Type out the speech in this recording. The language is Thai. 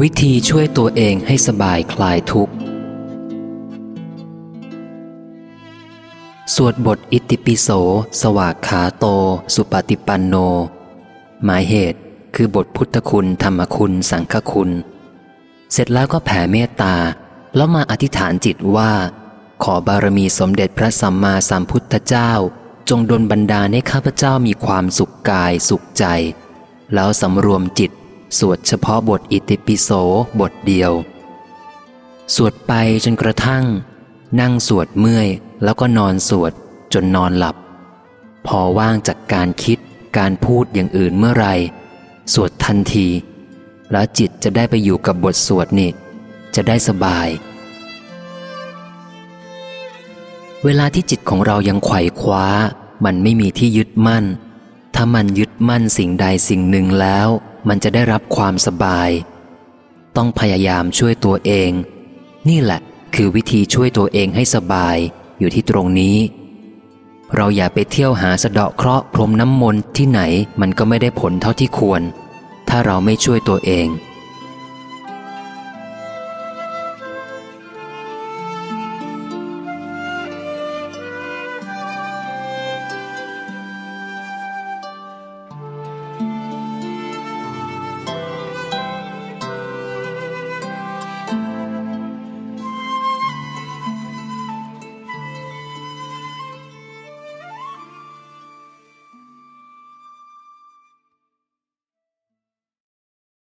วิธีช่วยตัวเองให้สบายคลายทุกข์ สวดบทอิติปิโส สวากขาโต สุปฏิปันโน หมายเหตุคือบทพุทธคุณ ธรรมคุณ สังฆคุณ เสร็จแล้วก็แผ่เมตตา แล้วมาอธิษฐานจิตว่า ขอบารมีสมเด็จพระสัมมาสัมพุทธเจ้า จงดลบันดาลให้ข้าพเจ้ามีความสุขกายสุขใจ แล้วสำรวมจิต สวดเฉพาะบทอิติปิโสบทเดียว สวดไปจนกระทั่ง นั่งสวดเมื่อยแล้วก็นอนสวดจนนอนหลับ พอว่างจากการคิดการพูดอย่างอื่นเมื่อไร สวดทันที แล้วจิตจะได้ไปอยู่กับบทสวดนี่จะได้สบาย เวลาที่จิตของเรายังไขว่คว้า มันไม่มีที่ยึดมั่น ถ้ามันยึด มั่นสิ่งใดสิ่งหนึ่งแล้ว มันจะได้รับความสบาย ต้องพยายามช่วยตัวเอง นี่แหละคือวิธีช่วยตัวเองให้สบายอยู่ที่ตรงนี้ เราอย่าไปเที่ยวหาสะเดาะเคราะห์พรมน้ำมนต์ที่ไหนมันก็ไม่ได้ผลเท่าที่ควร ถ้าเราไม่ช่วยตัวเอง